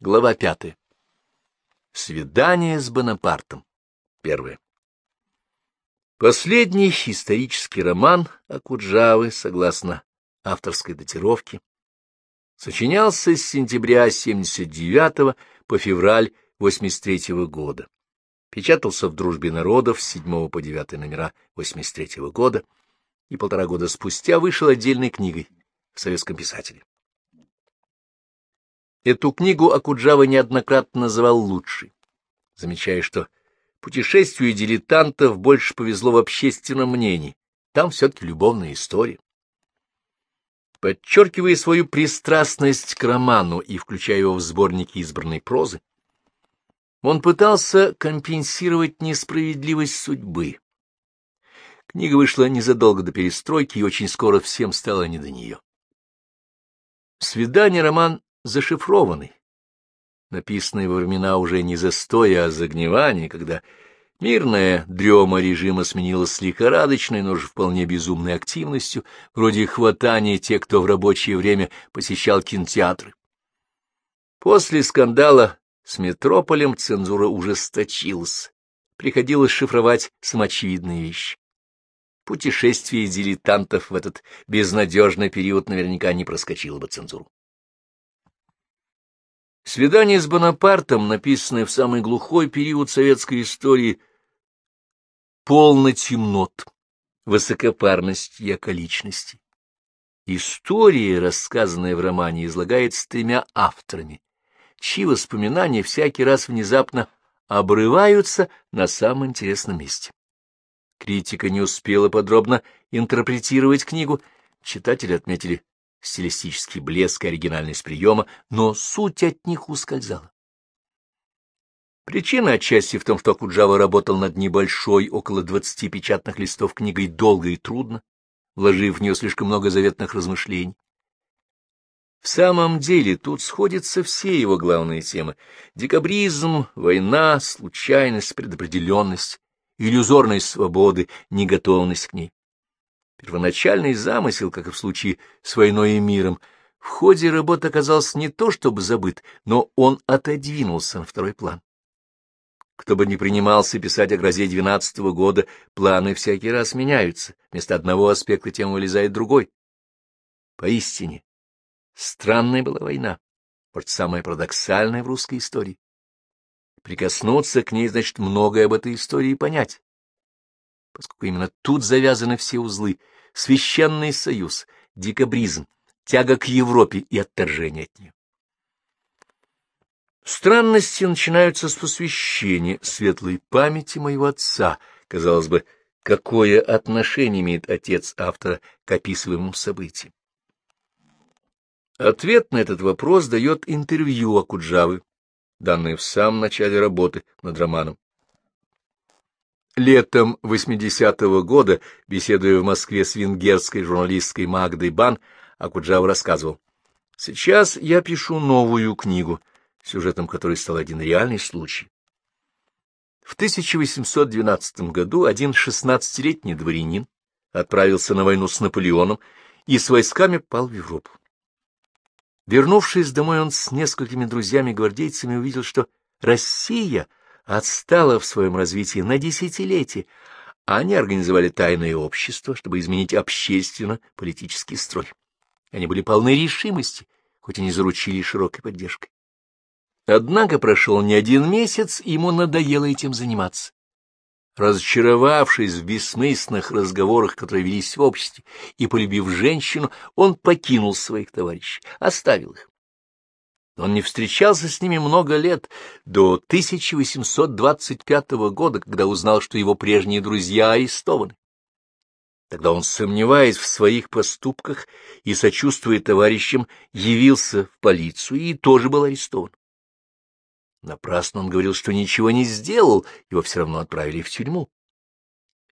Глава пятая. Свидание с Бонапартом. Первое. Последний исторический роман Акуджавы, согласно авторской датировке, сочинялся с сентября 79 по февраль 83 года. Печатался в «Дружбе народов» с 7 по 9 номера 83 года и полтора года спустя вышел отдельной книгой в советском писателе. Эту книгу Акуджава неоднократно называл лучшей, замечая, что путешествию дилетантов больше повезло в общественном мнении. Там все-таки любовная история. Подчеркивая свою пристрастность к роману и включая его в сборники избранной прозы, он пытался компенсировать несправедливость судьбы. Книга вышла незадолго до перестройки, и очень скоро всем стало не до нее. «Свидание» — роман зашифрованный, написанный во времена уже не застоя, а загнивания, когда мирная дрема режима сменилась лихорадочной, но же вполне безумной активностью, вроде хватания тех, кто в рабочее время посещал кинотеатры. После скандала с метрополем цензура ужесточилась, приходилось шифровать самоочевидные вещи. Путешествие дилетантов в этот безнадежный период наверняка не проскочило бы цензуру. Свидание с Бонапартом, написанное в самый глухой период советской истории, полно темнот, высокопарности и околичности. История, рассказанная в романе, излагается тремя авторами, чьи воспоминания всякий раз внезапно обрываются на самом интересном месте. Критика не успела подробно интерпретировать книгу, читатели отметили стилистический блеск и оригинальность приема, но суть от них ускользала. Причина отчасти в том, что Куджава работал над небольшой, около двадцати печатных листов книгой долго и трудно, вложив в нее слишком много заветных размышлений. В самом деле тут сходятся все его главные темы — декабризм, война, случайность, предопределенность, иллюзорность свободы, неготовность к ней. Первоначальный замысел, как и в случае с войной и миром, в ходе работы оказался не то чтобы забыт, но он отодвинулся на второй план. Кто бы ни принимался писать о грозе двенадцатого года, планы всякий раз меняются, вместо одного аспекта тем вылезает другой. Поистине, странная была война, может, самая парадоксальная в русской истории. Прикоснуться к ней значит многое об этой истории понять, поскольку именно тут завязаны все узлы — священный союз, декабризм, тяга к Европе и отторжение от нее. Странности начинаются с посвящения светлой памяти моего отца. Казалось бы, какое отношение имеет отец автора к описываемым событиям? Ответ на этот вопрос дает интервью Акуджавы, данное в самом начале работы над романом. Летом 80-го года, беседуя в Москве с венгерской журналисткой Магдой Бан, Акуджава рассказывал, «Сейчас я пишу новую книгу, сюжетом которой стал один реальный случай. В 1812 году один шестнадцатилетний дворянин отправился на войну с Наполеоном и с войсками пал в Европу. Вернувшись домой, он с несколькими друзьями-гвардейцами увидел, что Россия — отстала в своем развитии на десятилетия, они организовали тайное общество, чтобы изменить общественно-политический строй. Они были полны решимости, хоть и не заручили широкой поддержкой. Однако прошел не один месяц, и ему надоело этим заниматься. Разочаровавшись в бессмысленных разговорах, которые велись в обществе, и полюбив женщину, он покинул своих товарищей, оставил их. Он не встречался с ними много лет, до 1825 года, когда узнал, что его прежние друзья арестованы. Тогда он, сомневаясь в своих поступках и сочувствуя товарищам, явился в полицию и тоже был арестован. Напрасно он говорил, что ничего не сделал, его все равно отправили в тюрьму.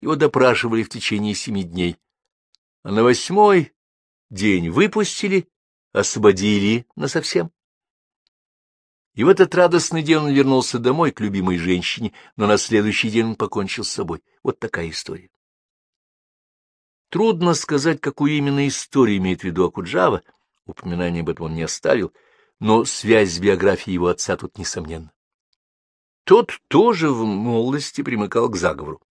Его допрашивали в течение семи дней, а на восьмой день выпустили, освободили насовсем. И в этот радостный день он вернулся домой к любимой женщине, но на следующий день он покончил с собой. Вот такая история. Трудно сказать, какую именно историю имеет в виду Акуджава, упоминания об этом он не оставил, но связь с биографией его отца тут несомненна. Тот тоже в молодости примыкал к заговору,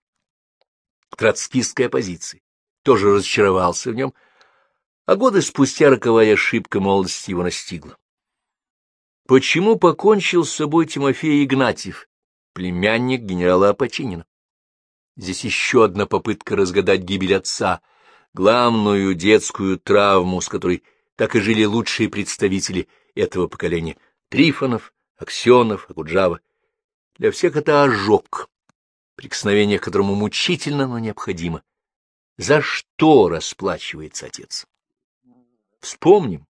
к троцкистской оппозиции, тоже разочаровался в нем, а годы спустя роковая ошибка молодости его настигла. Почему покончил с собой Тимофей Игнатьев, племянник генерала Апочинина? Здесь еще одна попытка разгадать гибель отца, главную детскую травму, с которой так и жили лучшие представители этого поколения — Трифонов, Аксенов, Акуджава. Для всех это ожог, прикосновение к которому мучительно, но необходимо. За что расплачивается отец? Вспомним.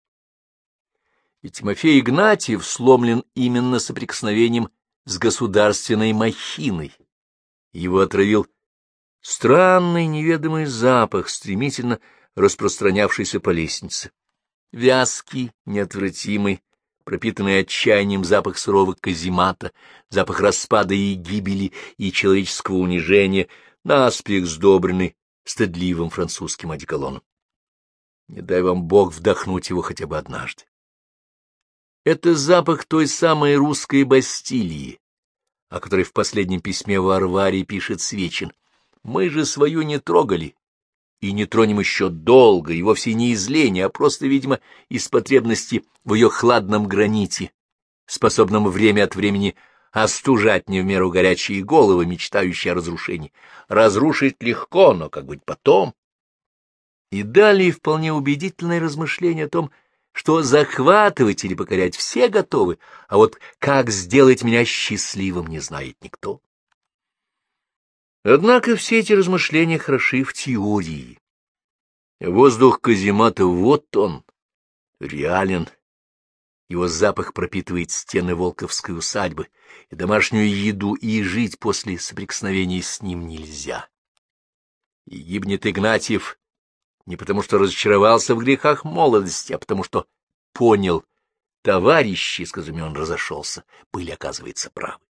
И Тимофей Игнатьев сломлен именно соприкосновением с государственной махиной. Его отравил странный неведомый запах, стремительно распространявшийся по лестнице. Вязкий, неотвратимый, пропитанный отчаянием запах сурового каземата, запах распада и гибели и человеческого унижения, наспех сдобренный стыдливым французским одеколоном. Не дай вам Бог вдохнуть его хотя бы однажды. Это запах той самой русской Бастилии, о которой в последнем письме Варваре пишет Свечин. Мы же свою не трогали, и не тронем еще долго, и вовсе не из лени, а просто, видимо, из потребности в ее хладном граните, способном время от времени остужать не в меру горячие головы, мечтающие о разрушении. Разрушить легко, но как быть потом? И далее вполне убедительное размышление о том, что захватывать или покорять все готовы, а вот как сделать меня счастливым не знает никто. Однако все эти размышления хороши в теории. Воздух каземата вот он, реален. Его запах пропитывает стены Волковской усадьбы, и домашнюю еду, и жить после соприкосновения с ним нельзя. И гибнет Игнатьев не потому, что разочаровался в грехах молодости, а потому, что понял, товарищи, с которыми он разошелся, были, оказывается, правы.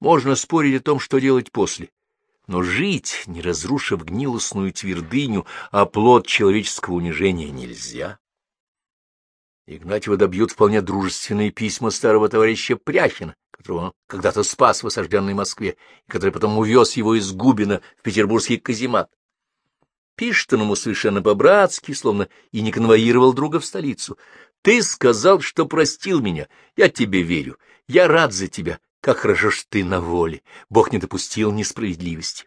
Можно спорить о том, что делать после, но жить, не разрушив гнилостную твердыню, а плод человеческого унижения нельзя. Игнатьева добьют вполне дружественные письма старого товарища Пряхина, которого он когда-то спас в осажденной Москве, и который потом увез его из Губина в петербургский каземат. Пишет ему совершенно по-братски, словно и не конвоировал друга в столицу. «Ты сказал, что простил меня. Я тебе верю. Я рад за тебя. Как хорошо, что ты на воле. Бог не допустил несправедливости.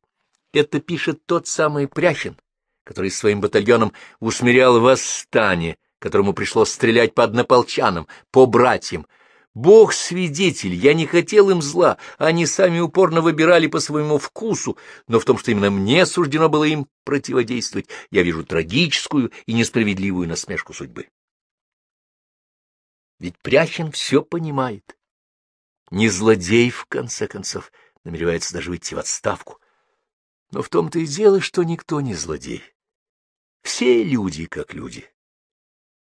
Это пишет тот самый Пряхин, который своим батальоном усмирял восстание, которому пришлось стрелять по однополчанам, по братьям. Бог свидетель, я не хотел им зла, они сами упорно выбирали по своему вкусу, но в том, что именно мне суждено было им противодействовать, я вижу трагическую и несправедливую насмешку судьбы. Ведь Пряхин все понимает не злодей, в конце концов, намеревается даже выйти в отставку. Но в том-то и дело, что никто не злодей. Все люди как люди.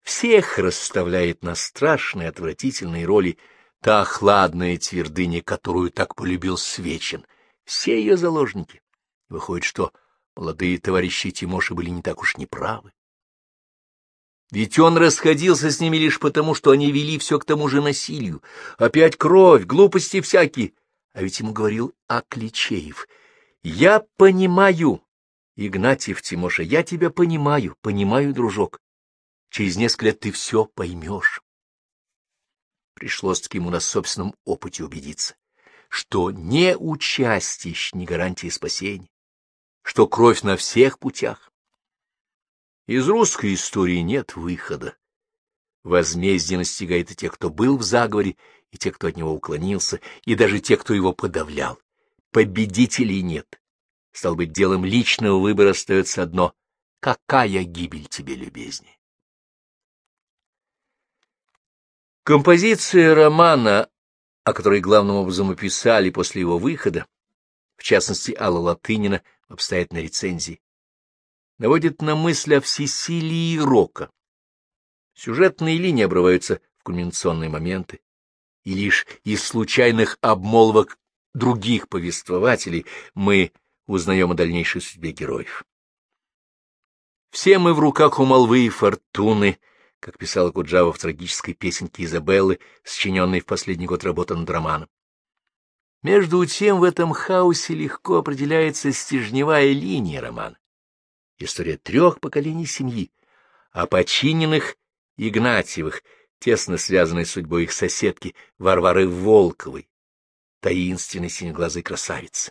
Всех расставляет на страшные, отвратительные роли та хладная твердыня, которую так полюбил Свечин. Все ее заложники. Выходит, что молодые товарищи Тимоши были не так уж неправы. Ведь он расходился с ними лишь потому, что они вели все к тому же насилию. Опять кровь, глупости всякие. А ведь ему говорил Акличеев. «Я понимаю, Игнатьев Тимоша, я тебя понимаю, понимаю, дружок. Через несколько лет ты все поймешь». Пришлось-таки ему на собственном опыте убедиться, что не участие не гарантия спасения, что кровь на всех путях, из русской истории нет выхода. Возмездие настигает и тех, кто был в заговоре, и тех, кто от него уклонился, и даже тех, кто его подавлял. Победителей нет. Стал быть, делом личного выбора остается одно — какая гибель тебе любезнее? Композиция романа, о которой главным образом описали после его выхода, в частности, Алла Латынина в обстоятельной рецензии, наводит на мысль о всесилии рока. Сюжетные линии обрываются в кульминационные моменты, и лишь из случайных обмолвок других повествователей мы узнаем о дальнейшей судьбе героев. Все мы в руках у молвы и фортуны, как писала Куджава в трагической песенке Изабеллы, сочиненной в последний год работы над романом. Между тем в этом хаосе легко определяется стержневая линия романа. История трех поколений семьи, о починенных Игнатьевых, тесно связанной судьбой их соседки Варвары Волковой, таинственной синеглазой красавицы.